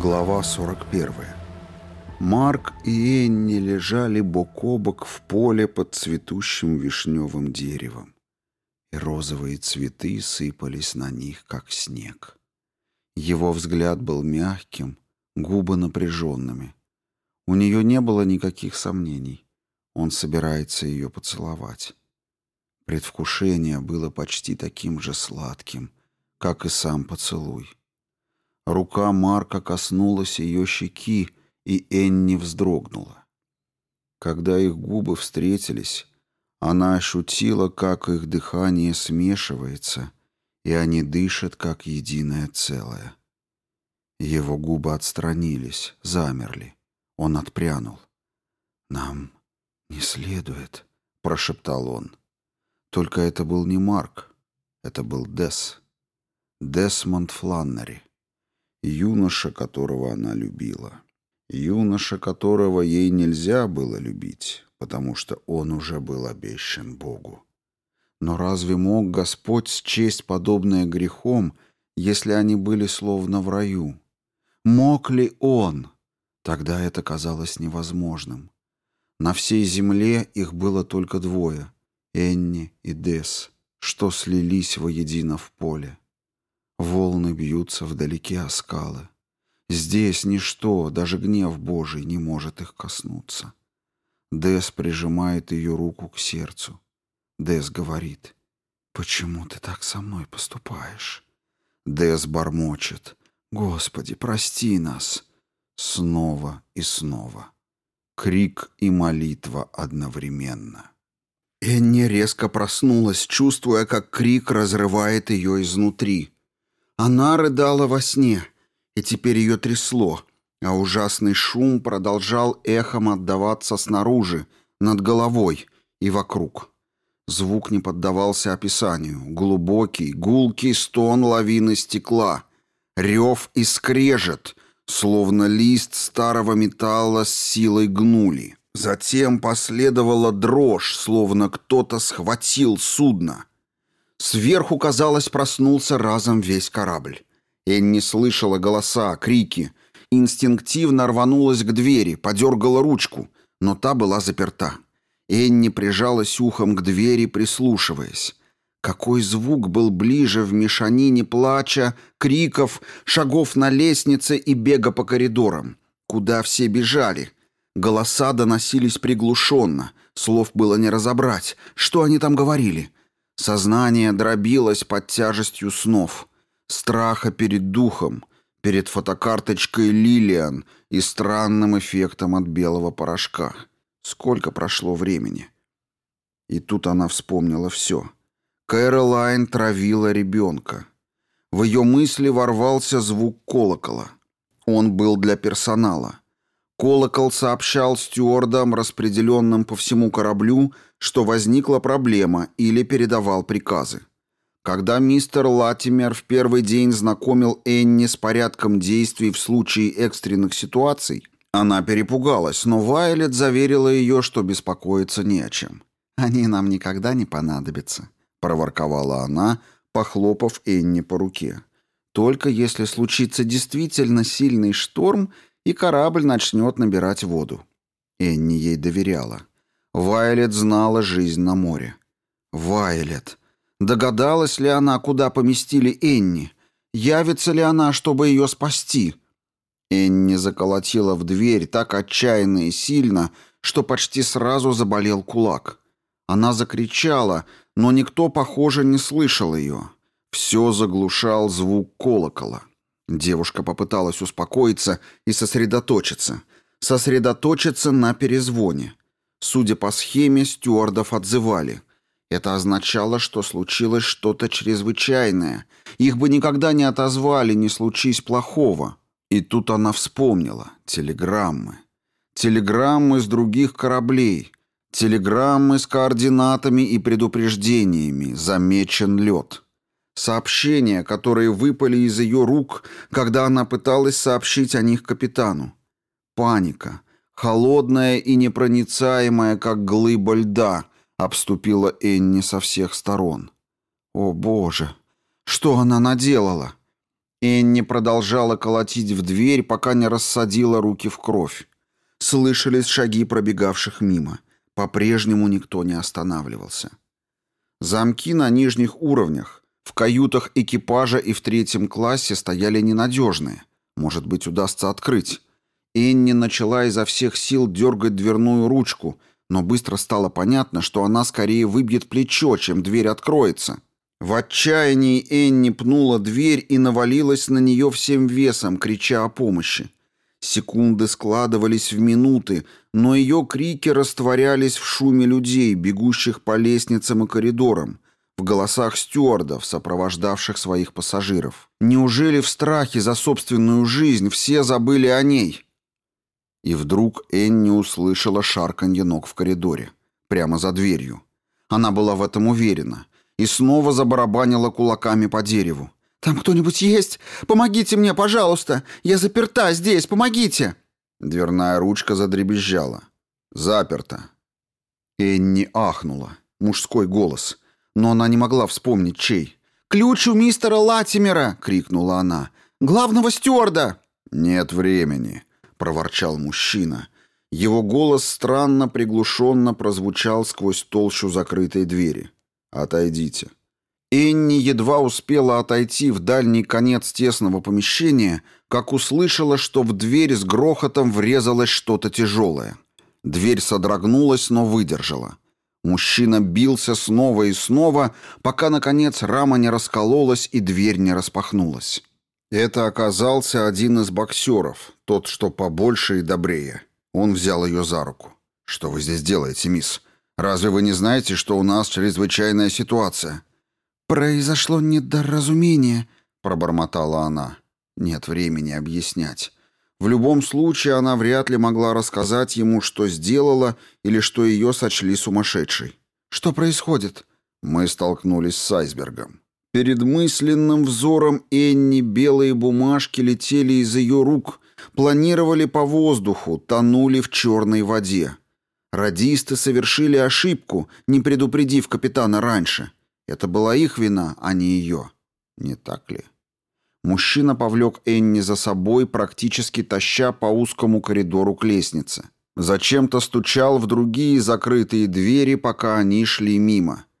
Глава 41. Марк и Энни лежали бок о бок в поле под цветущим вишневым деревом, и розовые цветы сыпались на них, как снег. Его взгляд был мягким, губы напряженными. У нее не было никаких сомнений. Он собирается ее поцеловать. Предвкушение было почти таким же сладким, как и сам поцелуй. Рука Марка коснулась ее щеки, и Энни вздрогнула. Когда их губы встретились, она ощутила, как их дыхание смешивается, и они дышат, как единое целое. Его губы отстранились, замерли. Он отпрянул. «Нам не следует», — прошептал он. Только это был не Марк, это был Дес. Десмонд Фланнери юноша, которого она любила. Юноша, которого ей нельзя было любить, потому что он уже был обещан Богу. Но разве мог Господь счесть подобное грехом, если они были словно в раю? Мог ли Он? Тогда это казалось невозможным. На всей земле их было только двое — Энни и Дес, что слились воедино в поле. Волны бьются вдалеке о скалы. Здесь ничто, даже гнев Божий, не может их коснуться. Дес прижимает ее руку к сердцу. Дес говорит, «Почему ты так со мной поступаешь?» Дес бормочет, «Господи, прости нас!» Снова и снова. Крик и молитва одновременно. Энни резко проснулась, чувствуя, как крик разрывает ее изнутри. Она рыдала во сне, и теперь ее трясло, а ужасный шум продолжал эхом отдаваться снаружи, над головой и вокруг. Звук не поддавался описанию. Глубокий, гулкий стон лавины стекла. Рев и скрежет, словно лист старого металла с силой гнули. Затем последовала дрожь, словно кто-то схватил судно — Сверху, казалось, проснулся разом весь корабль. Энни слышала голоса, крики. Инстинктивно рванулась к двери, подергала ручку, но та была заперта. Энни прижалась ухом к двери, прислушиваясь. Какой звук был ближе в мешанине плача, криков, шагов на лестнице и бега по коридорам. Куда все бежали? Голоса доносились приглушенно. Слов было не разобрать. Что они там говорили? — Сознание дробилось под тяжестью снов, страха перед духом, перед фотокарточкой Лилиан и странным эффектом от белого порошка. Сколько прошло времени? И тут она вспомнила все. Кэролайн травила ребенка. В ее мысли ворвался звук колокола. Он был для персонала. Колокол сообщал стюардам, распределенным по всему кораблю, что возникла проблема или передавал приказы. Когда мистер Латимер в первый день знакомил Энни с порядком действий в случае экстренных ситуаций, она перепугалась, но Вайлет заверила ее, что беспокоиться не о чем. «Они нам никогда не понадобятся», — проворковала она, похлопав Энни по руке. «Только если случится действительно сильный шторм, и корабль начнет набирать воду». Энни ей доверяла. Вайлет знала жизнь на море. Вайлет. Догадалась ли она, куда поместили Энни? Явится ли она, чтобы ее спасти? Энни заколотила в дверь так отчаянно и сильно, что почти сразу заболел кулак. Она закричала, но никто, похоже, не слышал ее. Все заглушал звук колокола. Девушка попыталась успокоиться и сосредоточиться. Сосредоточиться на перезвоне. Судя по схеме, стюардов отзывали. Это означало, что случилось что-то чрезвычайное. Их бы никогда не отозвали, не случись плохого. И тут она вспомнила. Телеграммы. Телеграммы с других кораблей. Телеграммы с координатами и предупреждениями. Замечен лед. Сообщения, которые выпали из ее рук, когда она пыталась сообщить о них капитану. Паника. Паника холодная и непроницаемая, как глыба льда, обступила Энни со всех сторон. О, Боже! Что она наделала? Энни продолжала колотить в дверь, пока не рассадила руки в кровь. Слышались шаги пробегавших мимо. По-прежнему никто не останавливался. Замки на нижних уровнях, в каютах экипажа и в третьем классе стояли ненадежные. Может быть, удастся открыть. Энни начала изо всех сил дергать дверную ручку, но быстро стало понятно, что она скорее выбьет плечо, чем дверь откроется. В отчаянии Энни пнула дверь и навалилась на нее всем весом, крича о помощи. Секунды складывались в минуты, но ее крики растворялись в шуме людей, бегущих по лестницам и коридорам, в голосах стюардов, сопровождавших своих пассажиров. Неужели в страхе за собственную жизнь все забыли о ней? И вдруг Энни услышала шарканье ног в коридоре, прямо за дверью. Она была в этом уверена и снова забарабанила кулаками по дереву. «Там кто-нибудь есть? Помогите мне, пожалуйста! Я заперта здесь, помогите!» Дверная ручка задребезжала. «Заперта». Энни ахнула. Мужской голос. Но она не могла вспомнить, чей. «Ключ у мистера Латимера!» — крикнула она. «Главного стюарда!» «Нет времени», проворчал мужчина. Его голос странно приглушенно прозвучал сквозь толщу закрытой двери. «Отойдите». Энни едва успела отойти в дальний конец тесного помещения, как услышала, что в дверь с грохотом врезалось что-то тяжелое. Дверь содрогнулась, но выдержала. Мужчина бился снова и снова, пока, наконец, рама не раскололась и дверь не распахнулась. Это оказался один из боксеров, тот, что побольше и добрее. Он взял ее за руку. «Что вы здесь делаете, мисс? Разве вы не знаете, что у нас чрезвычайная ситуация?» «Произошло недоразумение», — пробормотала она. «Нет времени объяснять». В любом случае, она вряд ли могла рассказать ему, что сделала или что ее сочли сумасшедшей. «Что происходит?» Мы столкнулись с айсбергом. Перед мысленным взором Энни белые бумажки летели из ее рук, планировали по воздуху, тонули в черной воде. Радисты совершили ошибку, не предупредив капитана раньше. Это была их вина, а не ее. Не так ли? Мужчина повлек Энни за собой, практически таща по узкому коридору к лестнице. Зачем-то стучал в другие закрытые двери, пока они шли мимо. —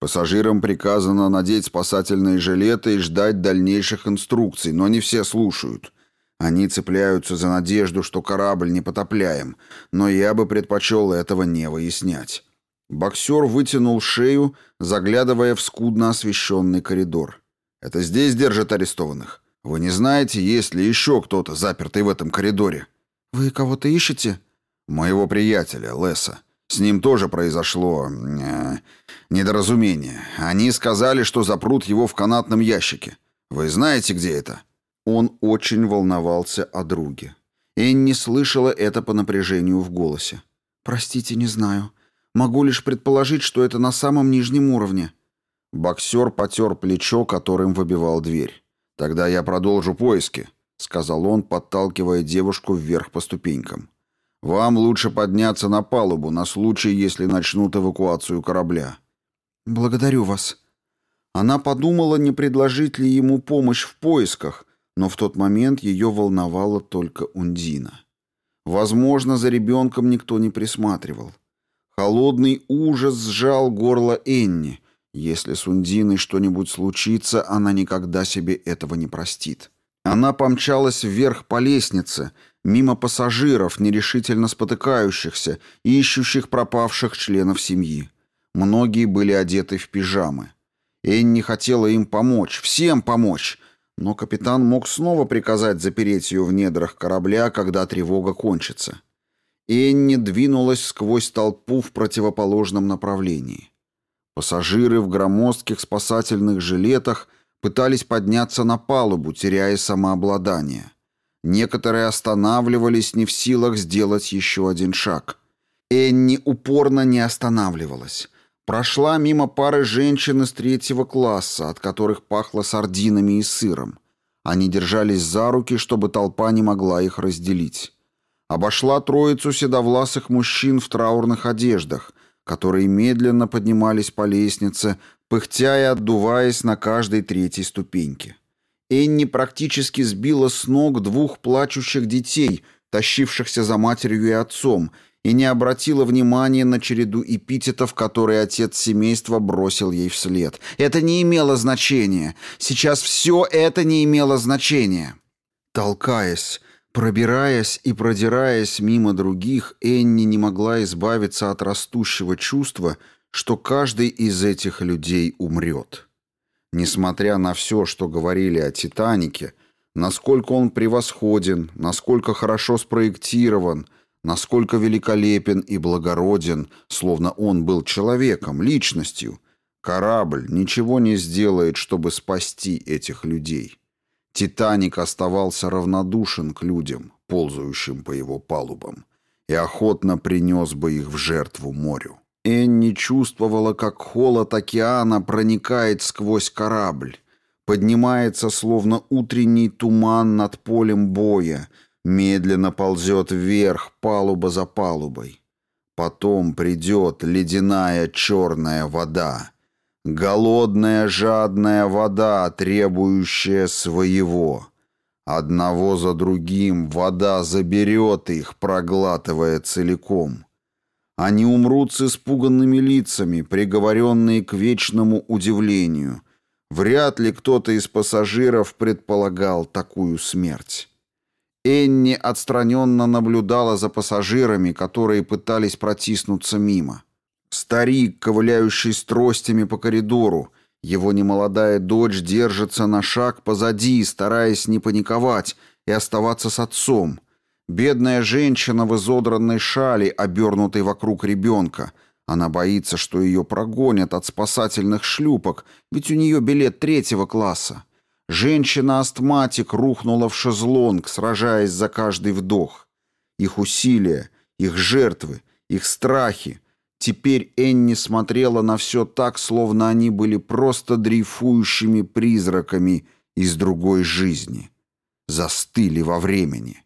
Пассажирам приказано надеть спасательные жилеты и ждать дальнейших инструкций, но не все слушают. Они цепляются за надежду, что корабль не потопляем, но я бы предпочел этого не выяснять. Боксер вытянул шею, заглядывая в скудно освещенный коридор. «Это здесь держат арестованных? Вы не знаете, есть ли еще кто-то запертый в этом коридоре?» «Вы кого-то ищете?» «Моего приятеля, Леса. С ним тоже произошло э, недоразумение. Они сказали, что запрут его в канатном ящике. Вы знаете, где это?» Он очень волновался о друге. Энни слышала это по напряжению в голосе. «Простите, не знаю. Могу лишь предположить, что это на самом нижнем уровне». Боксер потер плечо, которым выбивал дверь. «Тогда я продолжу поиски», — сказал он, подталкивая девушку вверх по ступенькам. Вам лучше подняться на палубу на случай, если начнут эвакуацию корабля. Благодарю вас. Она подумала, не предложить ли ему помощь в поисках, но в тот момент ее волновала только Ундина. Возможно, за ребенком никто не присматривал. Холодный ужас сжал горло Энни. Если с Ундиной что-нибудь случится, она никогда себе этого не простит. Она помчалась вверх по лестнице, мимо пассажиров, нерешительно спотыкающихся и ищущих пропавших членов семьи. Многие были одеты в пижамы. Энни хотела им помочь, всем помочь, но капитан мог снова приказать запереть ее в недрах корабля, когда тревога кончится. Энни двинулась сквозь толпу в противоположном направлении. Пассажиры в громоздких спасательных жилетах – пытались подняться на палубу, теряя самообладание. Некоторые останавливались не в силах сделать еще один шаг. Энни упорно не останавливалась. Прошла мимо пары женщин из третьего класса, от которых пахло сардинами и сыром. Они держались за руки, чтобы толпа не могла их разделить. Обошла троицу седовласых мужчин в траурных одеждах, которые медленно поднимались по лестнице, пыхтя и отдуваясь на каждой третьей ступеньке. Энни практически сбила с ног двух плачущих детей, тащившихся за матерью и отцом, и не обратила внимания на череду эпитетов, которые отец семейства бросил ей вслед. Это не имело значения. Сейчас все это не имело значения. Толкаясь, пробираясь и продираясь мимо других, Энни не могла избавиться от растущего чувства, что каждый из этих людей умрет. Несмотря на все, что говорили о «Титанике», насколько он превосходен, насколько хорошо спроектирован, насколько великолепен и благороден, словно он был человеком, личностью, корабль ничего не сделает, чтобы спасти этих людей. «Титаник» оставался равнодушен к людям, ползающим по его палубам, и охотно принес бы их в жертву морю. Энни чувствовала, как холод океана проникает сквозь корабль, поднимается, словно утренний туман над полем боя, медленно ползет вверх, палуба за палубой. Потом придет ледяная черная вода. Голодная жадная вода, требующая своего. Одного за другим вода заберет их, проглатывая целиком. — они умрут с испуганными лицами, приговоренные к вечному удивлению. Вряд ли кто-то из пассажиров предполагал такую смерть. Энни отстраненно наблюдала за пассажирами, которые пытались протиснуться мимо. Старик, ковыляющий с тростями по коридору, его немолодая дочь держится на шаг позади, стараясь не паниковать и оставаться с отцом – Бедная женщина в изодранной шали, обернутой вокруг ребенка. Она боится, что ее прогонят от спасательных шлюпок, ведь у нее билет третьего класса. Женщина-астматик рухнула в шезлонг, сражаясь за каждый вдох. Их усилия, их жертвы, их страхи. Теперь Энни смотрела на все так, словно они были просто дрейфующими призраками из другой жизни. Застыли во времени.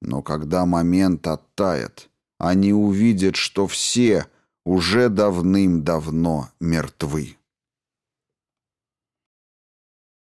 Но когда момент оттает, они увидят, что все уже давным-давно мертвы.